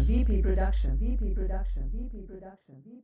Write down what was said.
Production, VP Production, VP Production, VP Production, VP